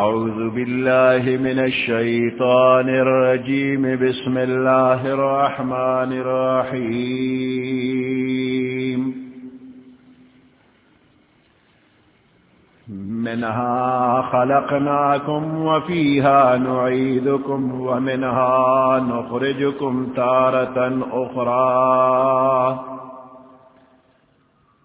أعوذ بالله من الشيطان الرجيم. بسم الله الرحمن الرحيم. منها خلقناكم وفيها نعيدكم ومنها نخرجكم تارة أخرى.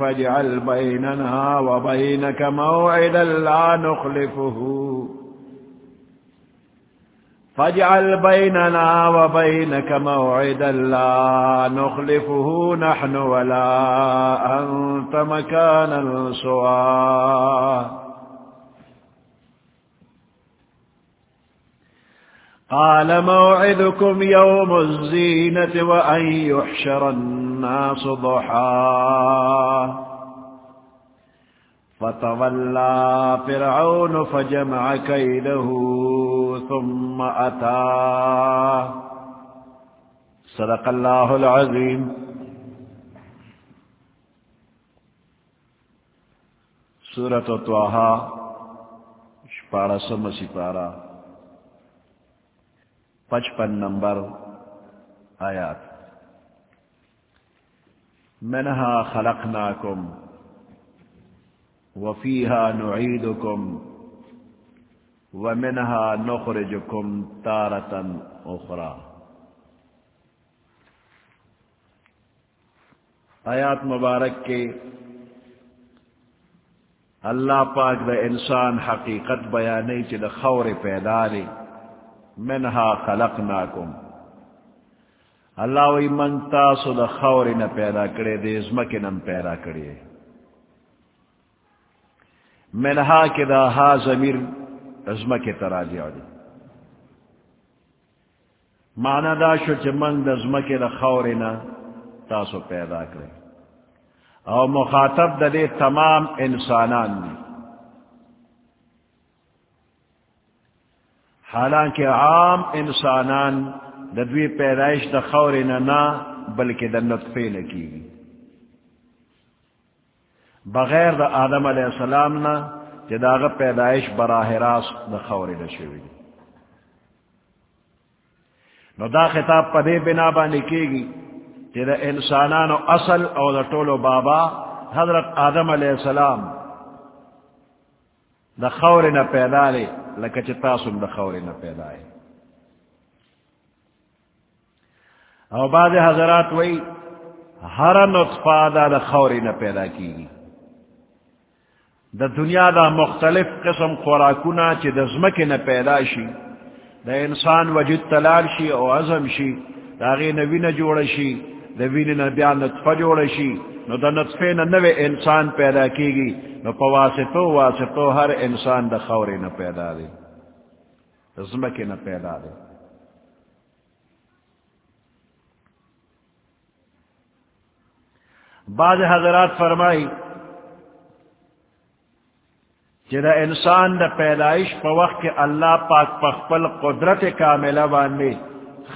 فاجعل بيننا وبينك موعدا لا نخلفه. فاجعل بيننا وبينك موعدا لا نخلفه. نحن ولا أنت مكانا سواه قال موعدكم يوم الزينة وأن يحشر الناس ضحا فتولى فرعون فجمع كيده ثم أتى. صدق الله العظيم. سورة طه شپارہ سم سپارہ. پچپن نمبر آیات۔ منہا خلقناکم وفیہا نعیدکم ومنہا نخرجکم تارتا اخرى آیات مبارک کے اللہ پاک دا انسان حقیقت بیانی چی دا خور پیدا لی منها خلقناکم. اللہ وی من تاسو دا خور نہ پیدا کرے دے ازمک نم پیدا کرے. منها کے دا ہا ضمیر ازمک تراجع دی معنی دا شو چھ من دا ازمک دا خور نہ تاسو پیدا کرے. او مخاطب دا دے تمام انسانان دی. حالانکہ عام انسانان ددوی پیدائش دا خور نہ بلکہ دا نطفے لکی بغیر دا آدم علیہ السلام نہ جداغ پیدائش براہ راست دا خور نشوی نو دا خطاب پدے بنا بانی کی گی کہ دا انسانان و اصل او دا طول و بابا حضرت آدم علیہ السلام دا خور نہ پیدا لے لکه چې تاسو د خورې نه پیدا ہے او بعض حضرات وی ہر نطفہ دا دا نه پیدا کیږي. د دنیا دا مختلف قسم خوراکونه چې د زمکه نه پیدا شي، د انسان وجود تلال شي او عزم شي دا غي نوی جوړ شي د وینې نه بیا نطفه جوړ شي نو د نطفه نه نوې انسان پیدا کیږي نو پا واسطو واسطو ہر انسان دا خوری نہ پیدا دے زمکی نہ پیدا دے۔ بعض حضرات فرمائی جدا انسان دا پیدائش پا وقت کے اللہ پاک پخپل قدرت کاملہ باندے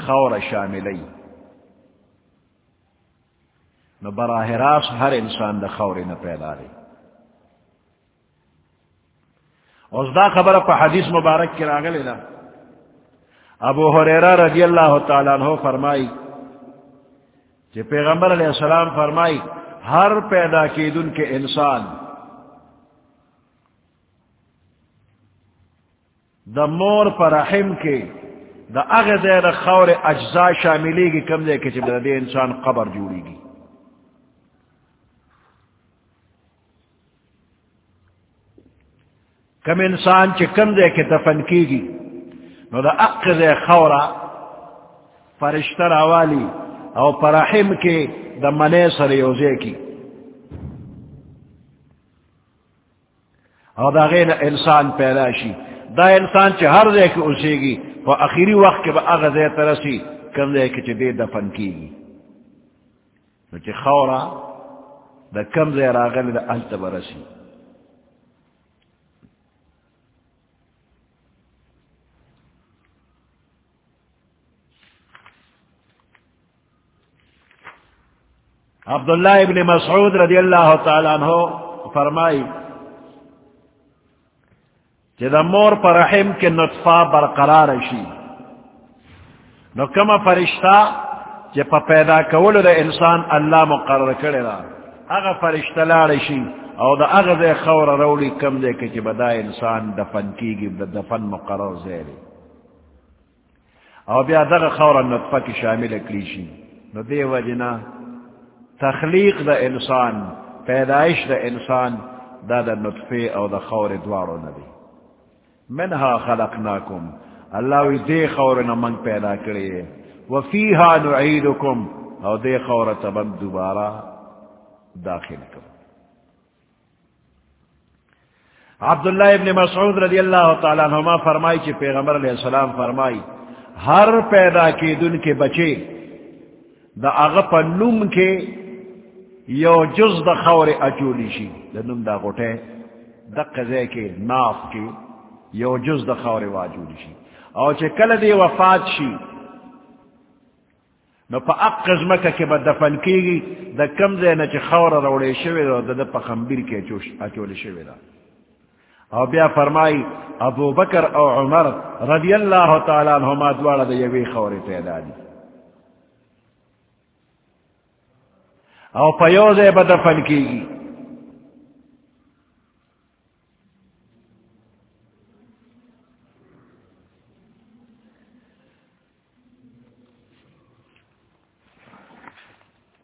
خور شاملی نو براہ راست ہر انسان دا خوری نہ پیدا دے اس دا خبر پا حدیث مبارک کی راگل دا ابو حریرہ رضی اللہ تعالیٰ عنہ فرمائی کہ پیغمبر علیہ السلام فرمائی ہر پیدا کی دن کے انسان دا مور پر رحم کے دا اغد دا خور اجزاء شاملی گی کم دے کے چب دے انسان قبر جوڑی گی کم انسان چ کم دے کے دفن کی گی نو دا اقز خورا فرشتر والی او پرحم کے دا منے سر یوزے کی۔ او دا غیر انسان پیدا شی۔ دا انسان چ ہر دے کے اسے گی وہ اخیری وقت کے با اغز ترسی کم دے کے کہ دے دفن کی گی نو چی خورا دا کم دے راغل دا الت برسی عبداللہ ابن مسعود رضی اللہ تعالیٰ عنہ فرمائی کہ دا مور پر رحم کے نطفہ برقرار شی۔ نو کما فرشتہ کہ پا پیدا کولو دا انسان اللہ مقرر کرے دا۔ اگا فرشتہ لارشی او دا اگا دے خور رولی کم دے کہ بدا انسان دفن کی گی دفن مقرر زیری او بیا دا خور نطفہ کی شامل اکلیشی نو دے وجنا تخلیق دا انسان، پیدائش دا انسان، دا دا نطفے او دا خور دوارو نبی منہا خلقناکم، اللہ وی دے خورنا من پیدا کرے. وفیہا نعیدکم، او دے خور تبن دوبارہ داخل کر عبداللہ ابن مسعود رضی اللہ تعالیٰ عنہ فرمائی چی پیغمبر علیہ السلام فرمائی، ہر پیدا کی دن کے بچے، دا اغپ نم کے یو جز دا خور اچولی شی دا نم دا غٹے دا قضے کے ناف کے یو جز دا خور واجولی شی او چه کل دی وفات شی نو پا اق قزمکا که با دفن کیگی دا کم دینا چه خور روڑے شوی دا دا پا خمبیر کے اچولی شوی دا او بیا فرمائی ابو بکر او عمر رضی اللہ تعالیٰ عنہما دوارا دا یوی خور پیدا دی او پیوزے با دفن کیگی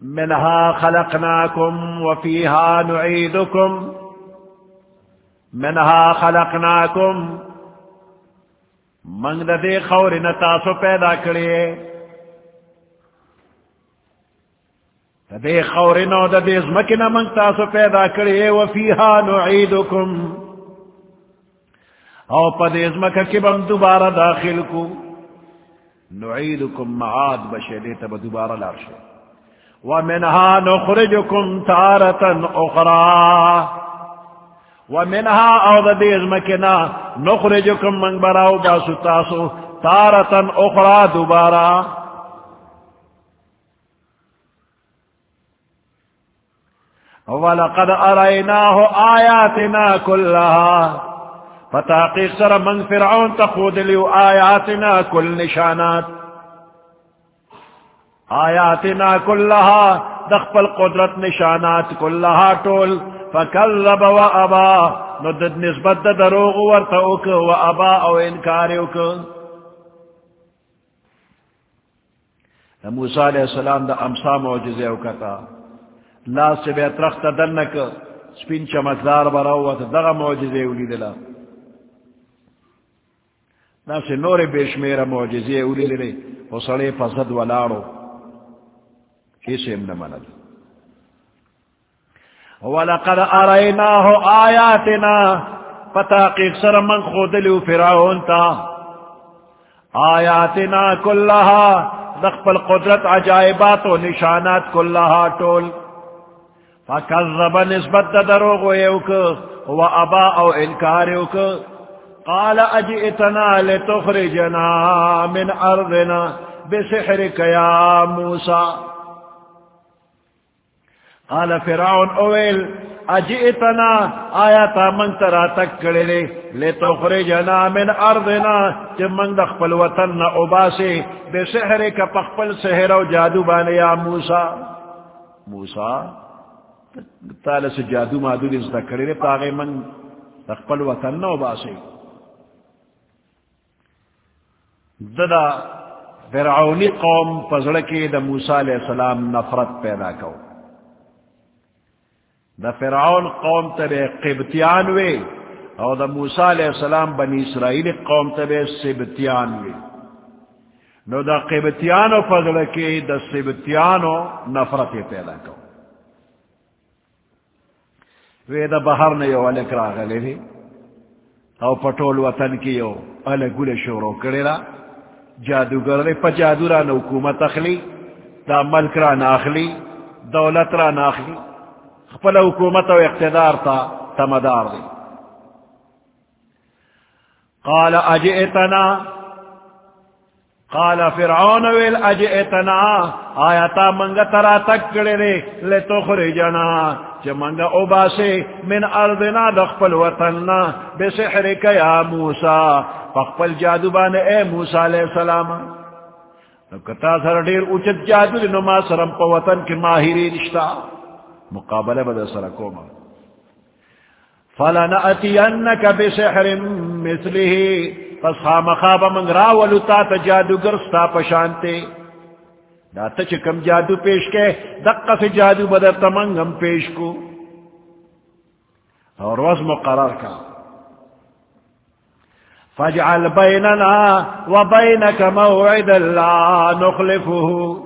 منها خلقناكم وفيها نعيدكم منها خلقناكم من دے خور نتاسو پیدا کرے دے خور نو دے زمکنا من تاسو پیدا کرے وفيها نعيدكم او پا دے زمکا کی بم دوبارہ داخل کو. نعيدكم معاد بشے دیتا با دوبارہ لارشے ومنها نخرجكم تارة أخرى ومنها أو ذبيغ مكنا نخرجكم من براو باسو تاسو تارة أخرى دبارا ولقد أريناه آياتنا كلها. فتحقيق سر من فرعون تقود لي آياتنا كل نشانات. آیاتنا کلہا دخپ القدرت نشانات کلہا ٹول فکذب و ابا ندد نسبت دروغ ورتوک و ابا او انکاریوک موسیٰ علیہ السلام دا امسا معجزے اوکتا لا سے بیت رخت دنک سپین چمکدار براوت دغا معجزے اولی دلا نا سے نور بیشمیر معجزے اولی دلے وہ سڑے فزد ولارو اسم نمند ولقد اریناه آیاتنا فتاقیق سر من خودلو فرعون تا. آیاتنا کلها دخپ القدرت عجائبات و نشانات کلها طول فکذب نسبت دروغ ویوک و ابا او انکار انکاریوک قال اجئتنا لتخرجنا من ارضنا بسحرك يا موسى. قال فرعون اویل اجئتنا آیا من ترا تک کڑلے من ارضنا چھ من دخپل وطن نا اباسے بے سحر کا پخپل سحر و جادو بانے سے جادو مادو لزدہ کڑلے پاگے من دخپل وطن نا اباسے ددا فرعونی قوم پزڑکی دا موسیٰ علیہ السلام نفرت پیدا کو دا فرعون قوم تب قبطیان وے او دا موسیٰ علیہ السلام بنی اسرائیل قوم تب سبتیان وے نو دا قبطیانو فضل کے دا سبتیانو نفرت پیدا کو وے دا بہر نے یو علک راغلے وے او پٹول وطن کی یو علک گل شورو کرے را. جادوگر دے پا جادو را حکومت اخلی دا ملک را ناخلی دولت را ناخلی خپل حکومت و اقتدار تا تمدار دے قال، اجئتنا؟ قال فرعون ویل، اجئتنا؟ آیتا منگا ترا تک کرے لے لے تو خرجنا۔ چھ منگا او باسے من ارضنا دخپل وطننا بے سحرک یا موسیٰ۔ فقپل جادو بانے اے موسیٰ علیہ السلام۔ کتا سر دیر اچت جادو لنو ما سرم پا وطن کی ماہری رشتہ مقابلہ بدا سرکوما فلنأتینک بسحر مثلہی پس خام خواب منگ راولو تا تا جادوگر ستا پشانتے دا تا چکم جادو پیش کے دقا سے جادو بدر تمنگم پیش کو اور وز مقرر کا. فاجعل بیننا و بینک موعدا لا نخلفه.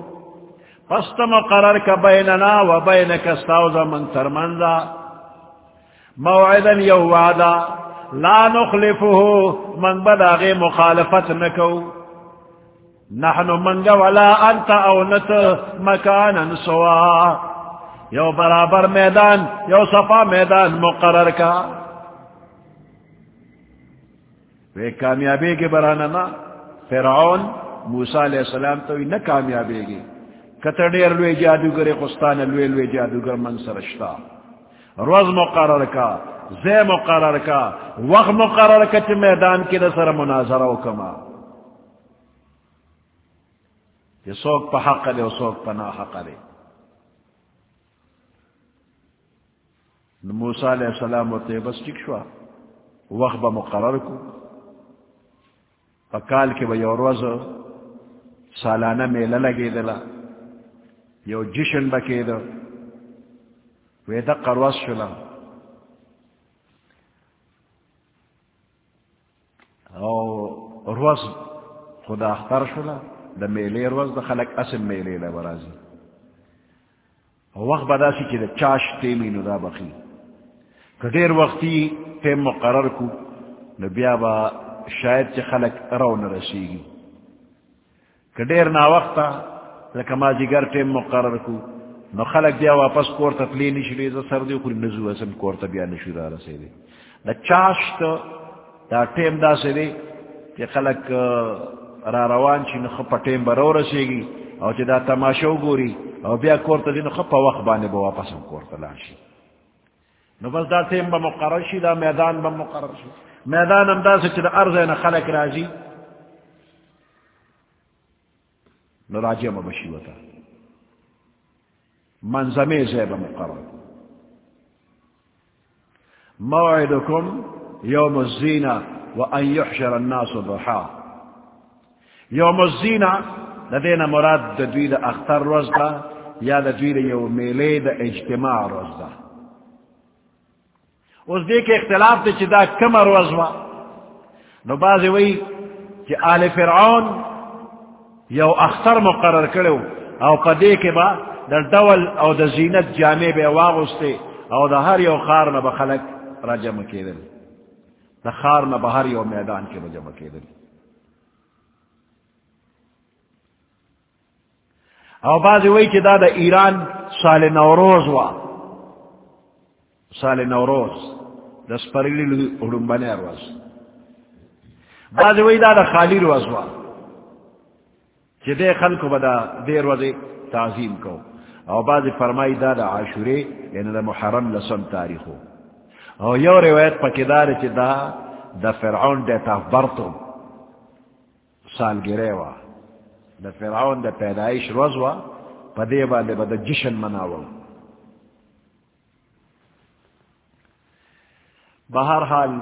پس تا مقرر کا بیننا و بینک استاوزا من ترمنزا. موعدا یو وعدا لا نخلفه من بداغ مخالفت نکو. نحن منگ ولا انت او نت مکانا سوا. یو برابر میدان، یو صفا میدان مقرر کا. وہ کامیابی کے برانا نا، فرعون موسیٰ علیہ السلام تو نہ کامیابی گی. کتڑیر لوے جادوگر، قسطان لوے لوے جادوگر من سرشتا. روز مقرر کا. زے مقرر کا، وقت مقرر کا چھ میدان کی سر مناظرہ و کما۔ یہ سوک پا حق لے و سوک پا نا حق لے موسیٰ علیہ السلام ہوتے بس ٹک شوا۔ وقت با مقرر کو۔ پکال کے بھائی اور وز سالانہ میلہ لگے دلا۔ یو جشن بکے دو۔ ویدہ قروس شلا۔ او روز خدا اختر شلا دا میلے روز دا خلق اسم میلے لبرازی وقت بدا سی دا چاش تیمی نو دا بخی. کدیر وقتی تیم مقرر کو، نو بیا با شاید چی خلق رو نرسیگی کدیر نا وقتا لکا ما جگر تیم مقرر کو، نو خلق بیا واپس کور تفلی نشلی دا سردی خوری نزو اسم کور تا بیا نشو دا رسیدی. دا چاش تا دا ٹیم دا سے دے کہ خلق را روان چی نخ پا ٹیم برو رسے گی او چی دا تماشو گوری او بیا کورتا دی نخ پا وقت بانے با واپس ہم کورتا لانشی نو بس دا ٹیم با مقرر شی دا میدان با مقرر شی میدان ہم دا سے چی دا ارض ہے خلق رازی نو راجی ما بشی وطا منظمی زیب مقرر موعدکم یوم الزینہ وان یحشر الناس ضحا یوم الزینہ لدینا مراد دا دوی دا اختر روز دا یا دا دوی دا یو میلے دا اجتماع روز دا اس دیکھ اختلاف دا چی دا کم روز وا نو بازی وی چی آل فرعون یو اختر مقرر کرو او قدے کے با دا دول او دا زینت جامع بے واغستے او دا ہر یو خار نبا خلق رجم کے دل خار نہ بہاری اور میدان کے وجہ بکے دل او باز وی کہ دادا ایران سال نوروز وا۔ سال نوروز دس پرگلی اڑم بنے روز باز وی دادا خالی روز وا۔ کہ دے خل کو بدا دیر وزے تعظیم کو۔ او باز فرمائی دادا عاشورے یعنی دا محرم لسن تاریخ ہو او یو روایت پکیدار چی دا دا فرعون دیتا برتو سال گرے وا دا فرعون دا پیدایش روز وا پا دے با دے با دا جشن مناو بہر حال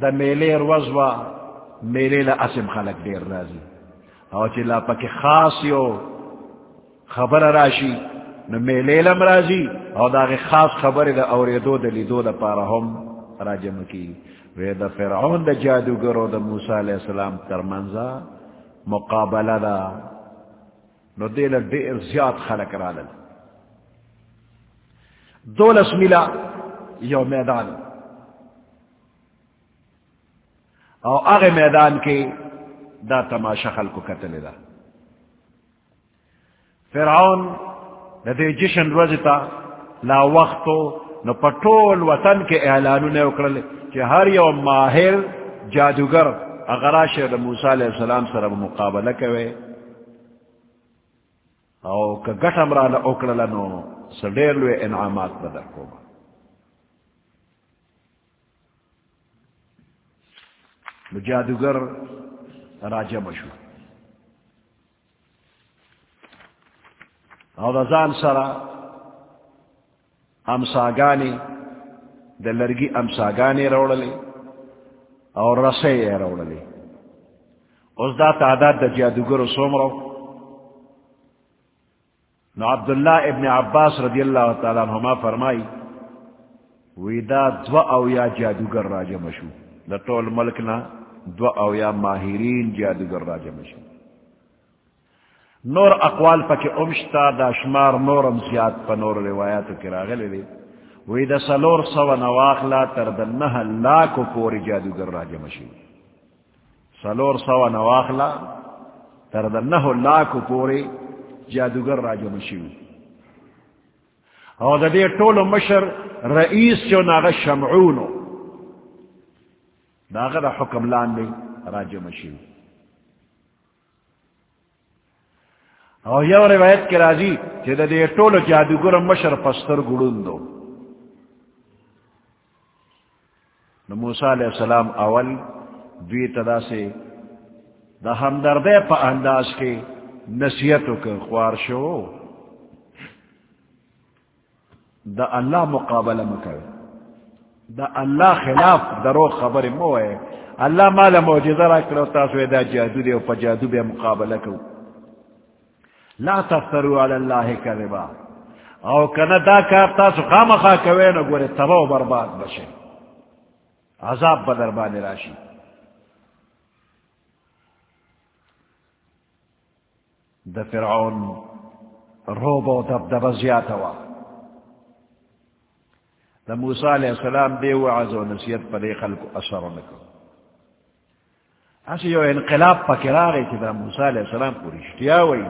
دا میلے روز وا میلے لا اسم خلق دیر رازی او چی لا پکی خاص یو خبر راشی نو میلے لم رازی او دا غی خاص خبر دا اوریدو دا لیدو دا پارا ہم راجم کی وی دا فرعون دا جادوگر و دا موسیٰ علیہ السلام ترمنزا مقابلہ دا نو دیل دیر زیاد خلق را لل دولس ملا یو میدان. او اغی میدان کے دا تماشا خلق قتل دا فرعون دا دے جشن روزتا لا وقتو نو پٹول وطن کے اعلانو نے اکرلے کہ ہر یو ماہر جادوگر اغراش دا موسیٰ علیہ السلام سر مقابلہ کوئے او که گٹم را اکرل نو سڈیر لوے انعامات بدر کو جادوگر راجہ مشہور او رضان سرا امساگانی د لرگی امساگانی روڑلی اور رسے روڑلی اس دا تعداد دا جادوگر سومرو نو عبداللہ ابن عباس رضی اللہ تعالیٰ عنہما فرمائی ویدا دو او یا جادوگر راجہ مشو دا طول ملکنا دو او یا ماہرین جادوگر راجہ مشو نور اقوال پا امشتا دا شمار نورم زیاد پا نور روایاتو کی راغلی لی وی دا سلور سو نواخلا تر دا نہ لاکو پوری جادوگر راجہ مشو سلور سو نواخلا تر دا نہ لاکو پوری جادوگر راجو مشیو او دا دے طول مشر رئیس جو ناغا شمعونو. ناغا دا حکم لان دے راجو مشیو او یو روایت کے راضی کہ دا دے طول جادوگر مشر پستر گڑون دو موسیٰ علیہ السلام اول دوی تدا سے دا ہمدردے پا انداز کے نصیحتوں کے خوار شو. دا اللہ مقابلہ مکر. دا اللہ خلاف درو خبر مو ہے. اللہ مالا موجزہ را کرو تاسو دا جادو دے پا جادو بے مقابلہ کرو لا تفتروا علی اللہ کربا او کنا دا کار تاسو خام خواہ کوئے نو گورے تباو برباد بشے عذاب بدر بانی راشی د فرعون روب و دبدب زیادوا د موسیٰ علیہ السلام دے وعظ و نصیت پر خلق اثر نکو اسی یو انقلاب پا کرا گئی تھی دا موسیٰ علیہ السلام کو رشتیا ہوئی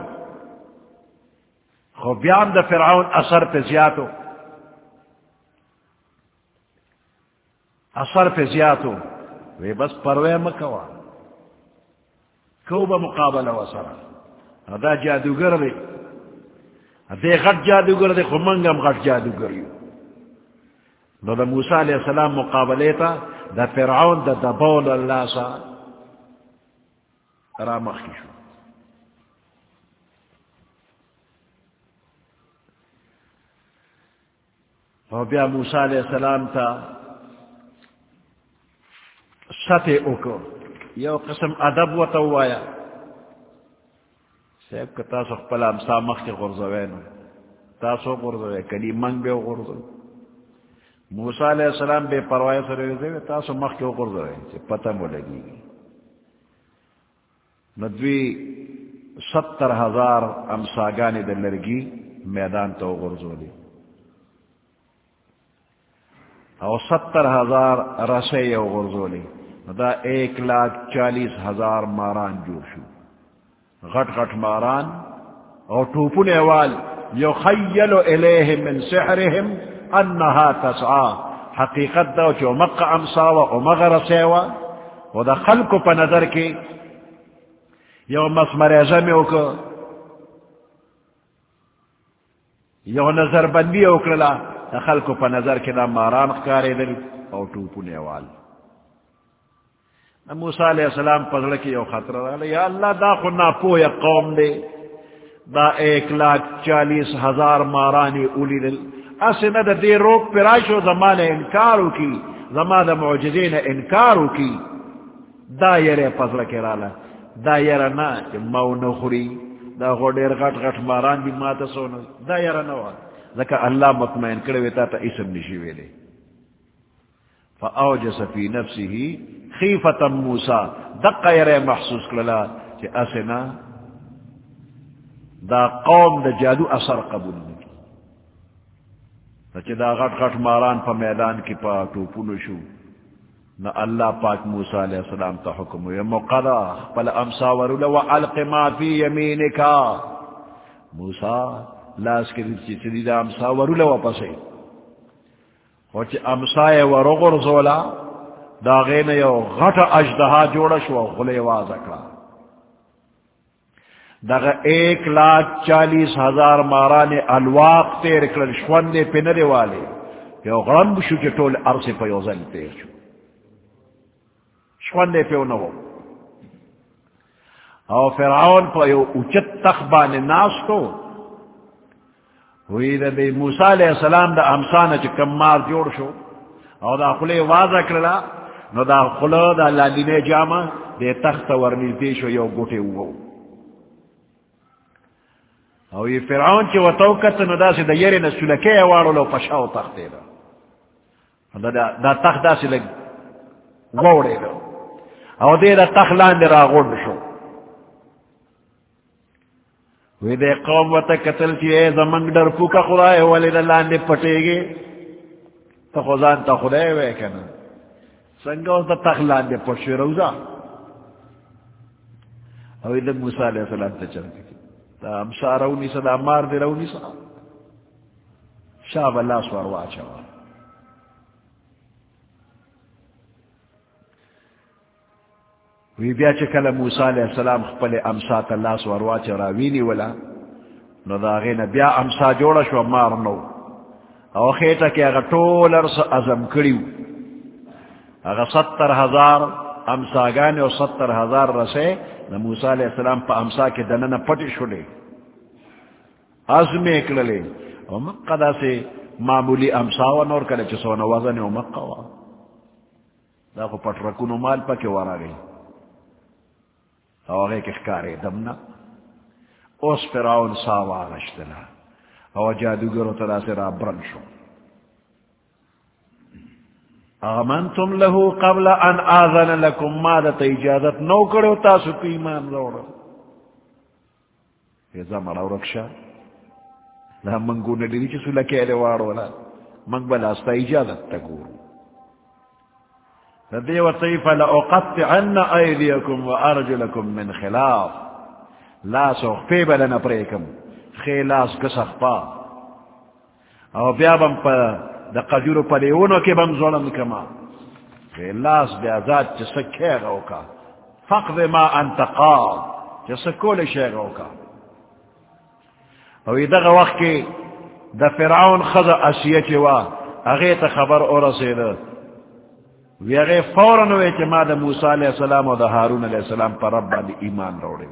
خو بیان د فرعون اثر پہ زیادو اثر پہ زیادو وی بس پروے مکوا کو با مقابلہ و سرہ ادا جادوگر دے دے غٹ جادوگر دے خمنگم غٹ جادوگر یو. نو دا موسیٰ علیہ السلام مقابلے تا دا فرعون دا دبول اللہ سا را مخی شو اور بیا موسیٰ علیہ السلام تا سطح اکو یو قسم ادب و توایا سیب که تاسو خپل امسا مخ کی غرزوین تاسو غرزوین کلی منگ بے غرزو موسیٰ علیہ السلام بے پروائی سر رضوین تاسو مخ کی غرزوین چی پتہ مو لگی ندوی ستر ہزار امساگانی در لرگی میدان تو غرزو دی او ستر ہزار رسے یو غرزو لی دا ایک لاکھ چالیس ہزار ماران جو شو۔ غٹ غٹ ماران۔ اور ٹوپن وال یخیل الیہم من سحرہم انہا تسعا حقیقت دا جو مقع امساوا و مغر سیوا و۔ دا خلق پا نظر کی یو مسمر ازمیو کو یو نظر بندی اکرلا دا خلق پا نظر کی دا ماران خکاری دل اور ٹوپن وال. موسیٰ علیہ السلام پزڑ کی یو خطر رہا یا اللہ دا خو خنا پویا قوم دے دا ایک لاکھ چالیس ہزار مارانی اولی دل اسی نا دا دے روک پراشو زمان انکارو کی زمان دا معجزین انکارو کی دا یرے پزڑ کی رالا دا یرے نا مو نخوری دا غوڑیر غٹ غٹ ماران بھی ماتا سونا دا یرے نوا لکہ اللہ مطمئن کرویتا تا اسم نشیوے لے فاوجس فی نفسه خیفتا موسا دقا یرے محسوس کللا چی اسنا دا قوم دا جادو اثر قبول نکی چی دا غٹ غٹ ماران پا میدان کی پا توپونو شو نہ اللہ پاک موسیٰ علیہ السلام تا حکم ہوئے مقرہ پل امسا ورولو و علق ما فی یمینکا. موسیٰ لاس کے دیت چیز دا امسا ورولو و پسے وچ امسا ورغر زولا دا غین یو غٹ اجدہا جوڑش و غلے وازکا دا ایک لاکھ چالیس ہزار ماران الواق تیر کرل شوندے پنرے والے یو غرم شو چی طول عرص پا یو زل تیر شو. شوندے پیو نو او فرعون پا یو اچت تخبان ناس تو ہوئی دا دی موسیٰ علیہ السلام دا امسانا چی کم مار جوڑ شو. او دا خلے واضح کرلا نو دا خلو دا لالین جاما دے تخت ورنیز دیشو یو گوٹے وو او یہ فرعون چی وطو وطوکت نو دا سی دا یری نسولکے وارو لو پشاو تختے دا. دا, دا دا تخت دا سی لگ ووڑے لو او دے دا تخلان دے را غرد شو. وی دے قوم و تا قتل چی اے زمانگ در پوکا خدای والی دا لاندے پٹے گے تا خوزان تا خدای وے کنا۔ سنگا دا تخلان دے پٹ شو روزا او دا موسیٰ علیہ السلام تا چل گئی تا امسا رونی سا، دا مار دے رونی سا۔ شاب اللہ سوار واچا وار۔ وی بیا چکل موسیٰ علیہ السلام خپل امسا تا اللہ سواروا چرا ولا، نو دا غین بیا امسا جوڑا شو مار نو او خیتا کہ اگا طول ارس ازم کریو اگا ستر ہزار امسا گانے و نو موسیٰ علیہ السلام پا امسا کے دننا پٹی شلے ازم اکللے او مقا دا سے معمولی امسا و نور کلے چسو نوازن و مقا وا دا کو پٹ رکونو مال پا کے وارا گئی او کے خکارے دمنا۔ اس فراؤن ساوا غشتنا او جادوگرو تلا سے را برن شو۔ آمنتم له قبل ان آذن لکم مادت اجازت نو کرو تاسو پی ایمان روڑا ایزا مراو رکشا لا منگو ندیری چسو لکیلے وارو لا منگ بلاستا اجازت تگورو فدي وطيف لأقطعن أيديكم وأرجلكم من خلاف. لا سوخ في بلنا بريكم خلاص قصخ با او بيابم پا دا قجورو پا ليونو كي بم ظلم كما خلاص بيازات جسكي غوكا فقد ما انت قاد جسكول شي غوكا او يدغ وقت دا فرعون خضا اسيتي وا اغيت خبر اورسيده ویغه فوراً وی چې ما د موسی علیہ السلام او د هارون علیہ السلام پر رب باندې ایمان راوړی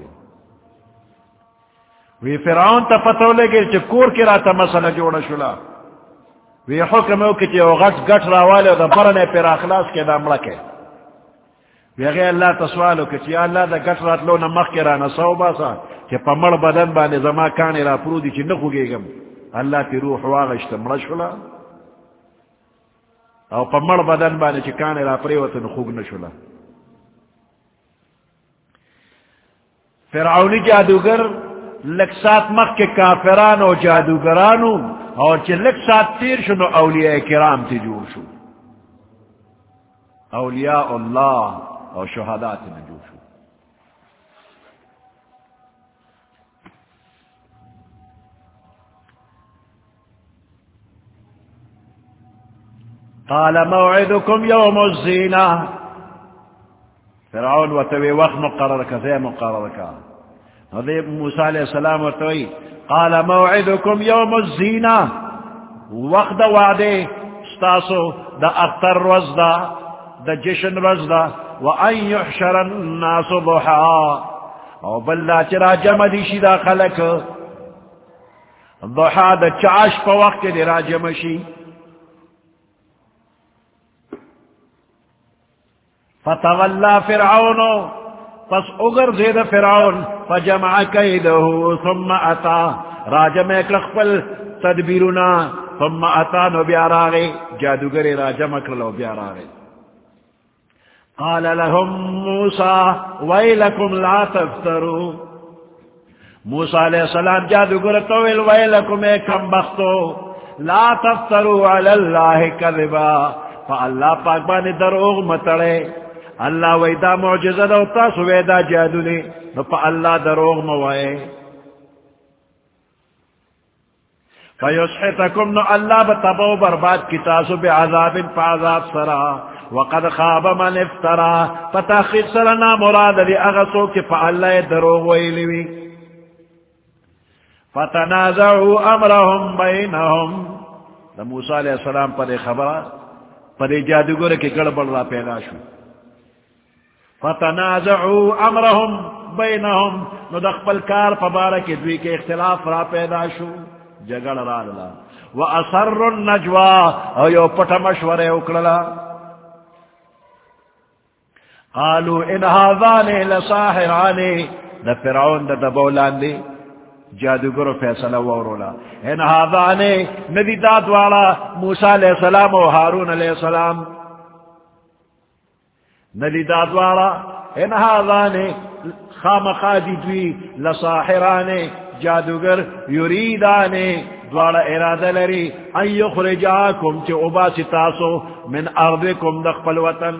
وی فرعون ته پته ولګی چې کور کې راته مسله جوړه شولا وی حکم وکړي چې او غټ غټ راواله او د برنه پر اخلاص کې د امړه کې ویغه الله تسوالو کې چې الله د غټ راتلو نه مخ کې را نه باسا چې په مړ بدن باندې زما کان را پرودي چې نه خوګېږم الله تی روح واغشت مړ شولا او پا مر بدن بانے چکانے را پریوتن خوگ نشولا فرعونی جادوگر لک سات مخ کے کافران او جادوگرانو اور چی لک سات تیر شنو اولیاء کرام تی جور شو. اولیاء اللہ اور شہادات نجور شو. قال موعدكم يوم الزينة. فرعون وتوي وقت مقررك، زي مقررك. هذا موسى عليه السلام وتوي قال موعدكم يوم الزينة. وقت وعده استاسو، دا اختر وزدا دا جشن وزدا وان يحشر الناس ضحا او بلا چرا جمع دي دا خلق ضحا دا چاش پا وقت دي را جمع شي فتولى فرعون. پس اگر زید فرعون، فجمع کیده ثم اتا. راجم اکلخفل تدبیرنا ثم اتا نو بیاراغی جادوگر راجم اکلو بیاراغی قال لهم موسى ويلكم لا تفتروا موسى علیہ السلام جادوگر تویل، ویلکم اے کم بختو. لا تفتروا علی اللہ کذبا. پا پاک بانی دروغ متڑے. اللہ ویدا معجزہ دا تاسو ویدا جادو نے نو پا اللہ دروغ موائے فیسحتکم نو اللہ بتبو برباد کی تاسو بی عذاب پا عذاب سرا۔ وقد خواب من افترا۔ فتحقیق سرنا مراد لی اغسو کی پا اللہ دروغ ویلوی فتنازعوا امرهم بینهم دا موسیٰ علیہ السلام پر خبر پر جادوگر کی گڑبڑ را پیدا شو۔ فتنازعوا امرهم بینهم. نو دخپل کار پبارک دوی کے اختلاف را پیدا شو. جگڑ را للا و اثر النجوا او یو پٹا مشورے اکڑلا قالو ان هذان لساحران. دا فرعون دا دبولان دی جادوگر فیصلہ ورولا ان هذان ندی داد والا موسیٰ علیہ السلام و حارون علیہ السلام ندی داد والا ان هذان خام دوی لساحران جادوگر یریدان دوارا ارادہ لری، ان یخرجاکم چی عباسی تاسو من ارضکم دقبل وطن.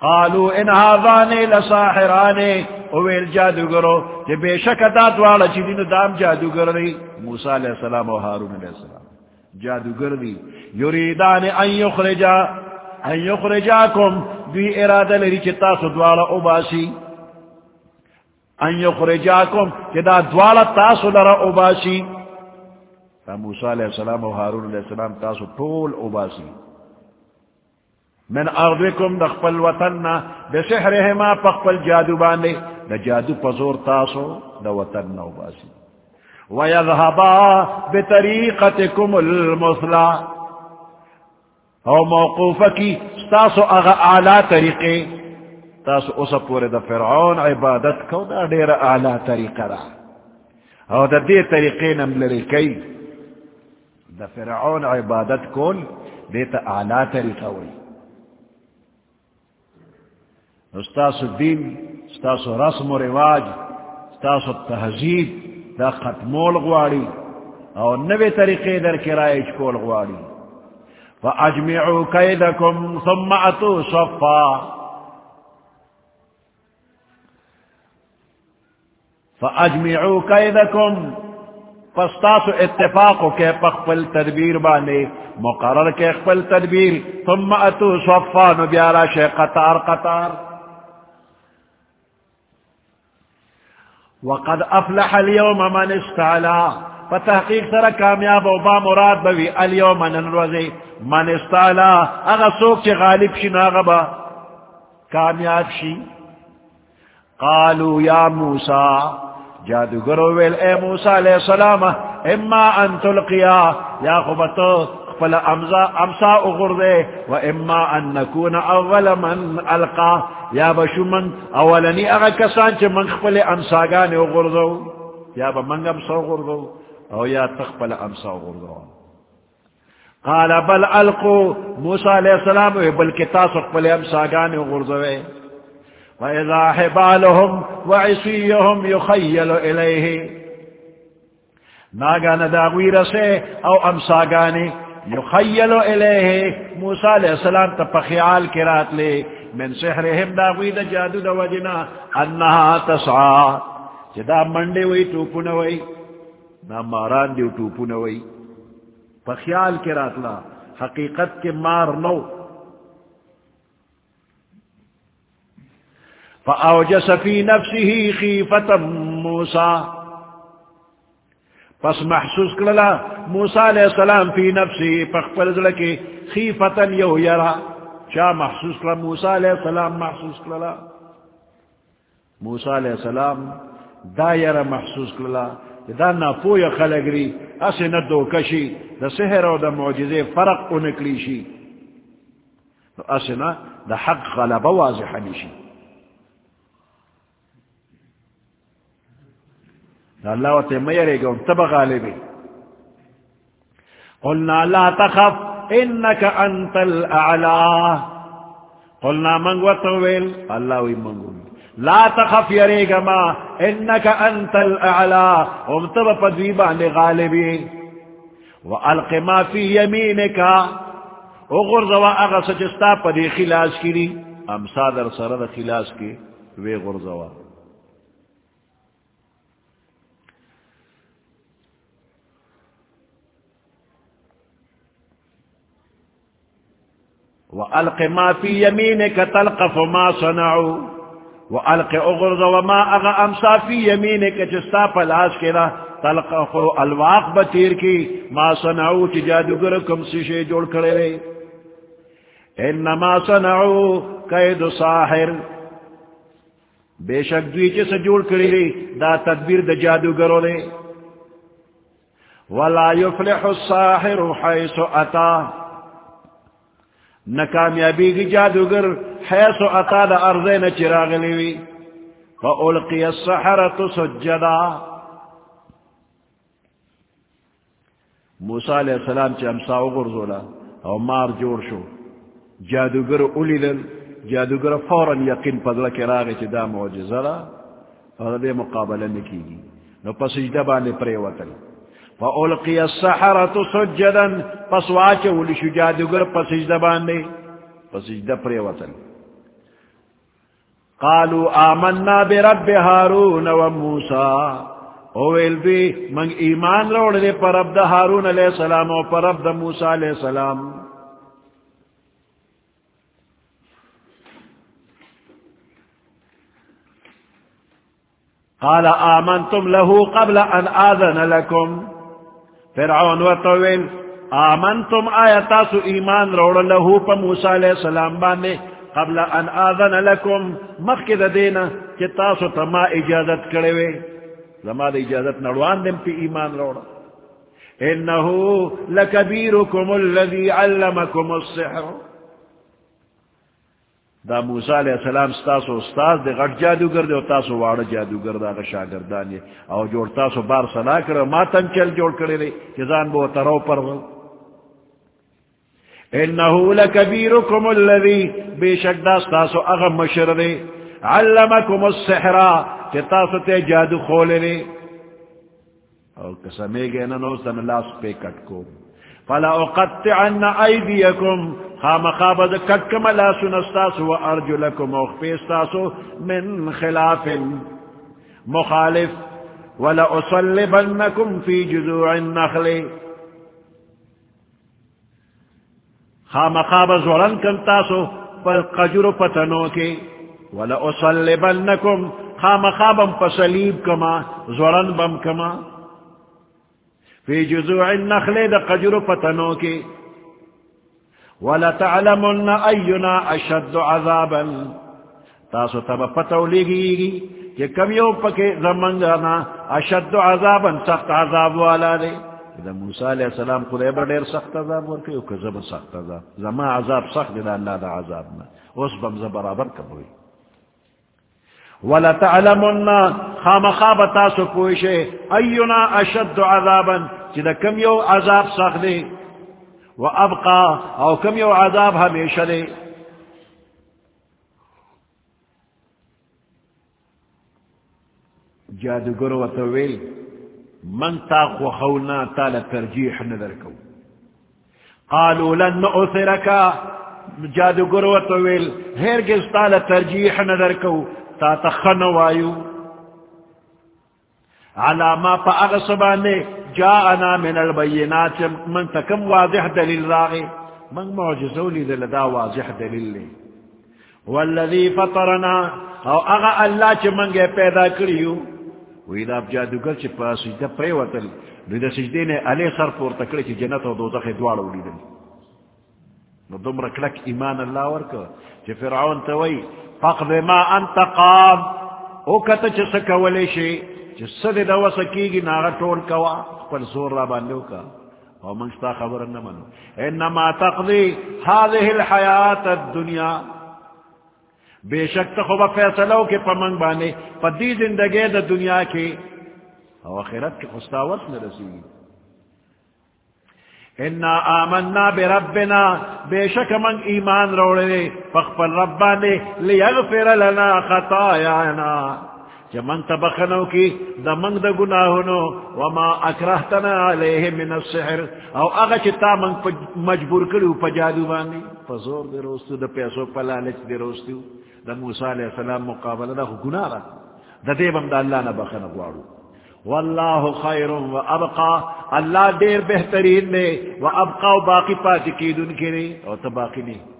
قالو ان هذان لساحران اویل جادوگرو کہ بے شک دات والا چی دین دام جادوگر دی. موسیٰ علیہ السلام و حارون علیہ السلام. جادوگر دی. یریدان ان یخرجا ان یخرجاکم دی ارادہ لری چی تاسو دوالا اوباسی ان یخرجاکم چی دا دوالا تاسو لرا اوباسی موسیٰ علیہ السلام و حارون علیہ السلام تاسو طول اوباسی من ارضکم دخپل وطن بسحرهما پخپل جادو باندے دا جادو پزور تاسو دا وطن نو باسی ویذهبا بطریقتکم المثلا او موقوفہ کی، ستاسو اغا اعلی طریقے تاسو اسا پورے دا فرعون عبادت کو دا دیر اعلی طریقہ را او دا دی طریقے نملری کئی دا فرعون عبادت کول دیتا اعلی طریقہ ہوئی استاس دین استاس رسم و رواج استاس تہذیب دا ختمول غواڑی اور نوے طریقے در کرائے چکول غواڑی فاجمعوا قیدکم ثم اتو صفا فاجمعوا قیدکم فستاس اتفاق کے پخپل تدبیر بانے، مقرر کے اخپل تدبیر، ثم اتو صفا نبیارا شے قطار قطار۔ وقد افلح اليوم من استعلا۔ فتحقیق سر کامیاب و با مراد بوی اليوم ننروزی من استعلا اغا سوک چی غالب شی ناغبا کامیاب شی قالو یا موسیٰ جادوگرو ویل اے موسیٰ علیہ السلام اما ان تلقیا. یا خبتو فلا امسا اغردے و اما ان نکون اول من القا. یا بشو من اولنی اغا کسان چھ من خپل امساگان اغردو یا با من امسا اغردو او یا تخپل امسا اغردو قال بل القو موسیٰ علیہ السلام بلکہ تاس خپل امساگان اغردو وَإِذَا حِبَالُهُمْ وَعِسِيُّهُمْ يُخَيَّلُ إِلَيْهِ ناگا نداغوی رسے او امساگانی یخیلو الیہ. موسیٰ علیہ السلام تا پخیال کرات لے، من سحرہم داغوی دا جادو دا وجنا انہا تسعا. جدا منڈے وی توپو نوی نا ماران دیو توپو نوی پخیال کرات لا حقیقت کے مار نو۔ فاوجس فی نفسه خیفتا موسیٰ۔ پس محسوس کرلا موسیٰ علیہ السلام فی نفسی پخپل ذلکی خیفتا یو یرا۔ چا محسوس کرلا موسیٰ علیہ السلام محسوس کرلا موسیٰ علیہ السلام دا یرا محسوس کرلا دا نافوی خلقری اسی ندو کشی دا سحر و دا معجزے فرق انکلی شی اسی نا دا حق غلب واضح نشی اللہ وتے میرے گو تب غالبی قلنا لا تخف انك انت الاعلى قلنا من وتويل الله ويمنغول لا تخف يري ما انك انت الاعلى ومتب بديبا لغالبي وَأَلْقِ مَا فِي يَمِينِكَ اغرزوا اغا سچستا پا خلاص کی دی امسا در سرد خلاص کی، وی غرزوا. وَأَلْقِ مَا فِي يَمِينِكَ تَلْقَفُ مَا صَنَعُوا. وَأَلْقِ اغرزوا ما اغا امسا فی يَمِينِكَ چستا پا لاس کی دا تلقف الواق بطیر کی. ما صنعو چی جادوگر کم سشے جوڑ کرے رہے انما صنعو قید ساحر. بے شک دوی چی سے جوڑ کرے رہے دا تدبیر دا جادوگرو دے ولا يفلح الساحر حيث اتا نکامیابی کی جادوگر حیث اتا دا ارضین چراغ لیوی. فألقی السحرة سجدا موسیٰ علیہ السلام چی امساو غرزولا او مار جوڑ شو. جادوگر اولی لن جادوگر فوراً یقین پدلا کی راغی چی دا معجزہ را اور دے مقابلہ نکی گی نو پس اجدہ بانے فَأُلْقِيَ السَّحَرَةُ سُجَّدًا پس واچے اولی شو جادوگر پس اجدہ بانے پس اجدہ پرے قالوا آمنا برب هارون وموسیٰ اویل بھی منگ ایمان روڑ دے پر عبد ہارون علیہ السلام اور پر عبد موسیٰ علیہ السلام۔ قال آمنتم له قبل ان آذن لكم فرعون وطویل آمنتم آیتاسو ایمان روڑ لہو پا موسیٰ علیہ السلام بانے قبل ان آذن لکم مخد دینا چتاسو تما اجازت کرے وے زما دا اجازت نروان دیم پی ایمان روڑا انہو لکبیرکم اللذی علمکم السحر. دا موسیٰ علیہ السلام ستاسو استاز دے غٹ جادوگر دے و تاسو وارد جادوگر دا غشا گردانی او جوڑ تاسو بار سنا کرو ما تن چل جوڑ کرے لے جزان بو ترو پر رو انہو لکبیرکم اللذی بے شک دا ستاسو اغم مشر دے علمکم السحرہ تاسو تے جادو کھولے نے او قسمے گے نہ نو سن لاس پہ کٹ کو فلا اقطعن ایدیکم خام خابد کٹ کم لا سنستاس و ارجلکم او خفیستاسو من خلاف مخالف ولا اصلبنکم فی جذوع النخل. خام خابد زورن کنتاسو پر قجر پتنو کے. ولا اصلبنکم خام خابم پسلیب کما، زورن بم کما. فی جزوع النخل دا قجر پتنو کی ولتعلمن اینا اشد عذابا. تاسو تب پتو لگی گی کہ کم یو پکے زمنگانا اشد عذابا، سخت عذاب والا دے دا موسیٰ علیہ السلام خدای بر دیر سخت عذاب ورکے او کہ زب سخت عذاب زمان عذاب سخت دا اللہ دا عذاب عذابنا اس بم زبرابر کب ہوئی ولتعلمن خام تاسو پوشے اینا اشد عذابا چیدہ کم یو عذاب سخ دے و ابقا او کم یو عذاب ہمیشہ دے جادوگر و تویل من تا خوخونا تالا ترجیح ندرکو قالوا لن نؤثرکا جادوگر و تویل ہرگز تالا ترجیح ندرکو تا تخن وایو. علامہ پا اغسبانے جاءنا من البینات من تکم واضح دلیل راغی من معجزو لی دل دا واضح دلیل لی والذی فطرنا. او اغا اللہ چی منگے پیدا کریو. وی دا جادوگر چی پا سجدہ پریوتل. نو دا سجدے علی سر پور تکڑی چی جنت و دوزخ دوارو لی دل نو دم رکلک ایمان اللہ ورکا چی فرعون توی فقد ما انت قام. او کتا چا سکولی شی؟ چا سد دو سکیگی ناغا طول کوا پل سور را باندو کا او منستا خبر نمانو انما تقضی هذه الحیات الدنیا. بے شک تخوبا فیصلو کے پا منگ بانے پا دی زندگی دا دنیا کی او آخرت کے خستاوت نرسیگی انا آمنا بربنا بے شک من ایمان روڑے فخفل ربانے لیغفر لنا خطایانا. چا من تبخنو کی، دا منگ دا گناہنو وما اکرہتنا علیہ من السحر۔ او اگا چا تا منگ مجبور کرو پا جادو باندی۔ پا زور دے روستو، دا پیسو پا لالچ دے روستو۔ دا موسیٰ علیہ السلام مقابل دا گناہ را۔ دا دے بم دا اللہ نبخنو گوارو۔ واللہ خیر و ابقا۔ اللہ دیر بہترین دے، و ابقا و باقی پاتی کی دن کے نہیں اور تو باقی نہیں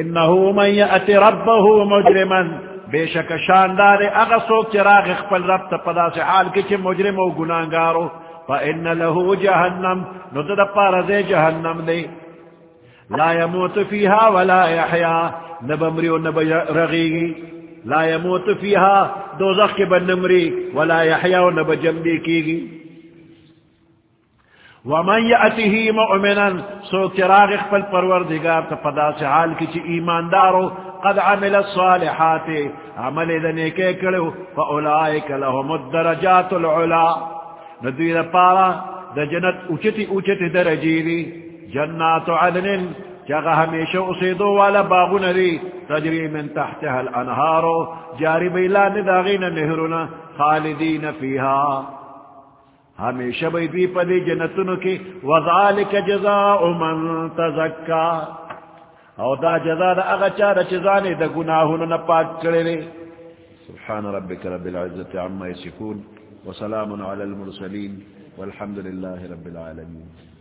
انہو من یأتی ربہو مجرمن۔ بے شک شاندار اگا سوک چراغ اخپل رب تا پدا سے حال کچھ مجرم و گناہگارو فا ان لہو جہنم ندد پارز جہنم دے۔ لا يموت فیہا ولا یحیا نبمری و نب رغیگی لا يموت فيها دوزخ کے بن ولا يحيا نب جمدی کی۔ گی ومن يأته مؤمنا، سو چراغ اخفل پروردگار تفدا سے حال کی چی ایماندارو قد عمل الصالحات، عمل دنے کے کرو فاولائک لهم الدرجات العلا ندوی پارا دا جنت اچتی اچتی درجیری جنات عدن جگہ ہمیشہ اسے دو والا باغن ری تجری من تحتها الانہار جاری بیلا نداغین نہرنا خالدین فیہا ہمیشہ بی دی پدی جنتنو کی وذالک جَزَاءُ مَن تزکا۔ او دا جزا دا اغا چارا چزانے دا گناہنو نپاک کرے لے سبحان ربک رب العزت عما يسكون وسلام علی المرسلین والحمد لله رب العالمين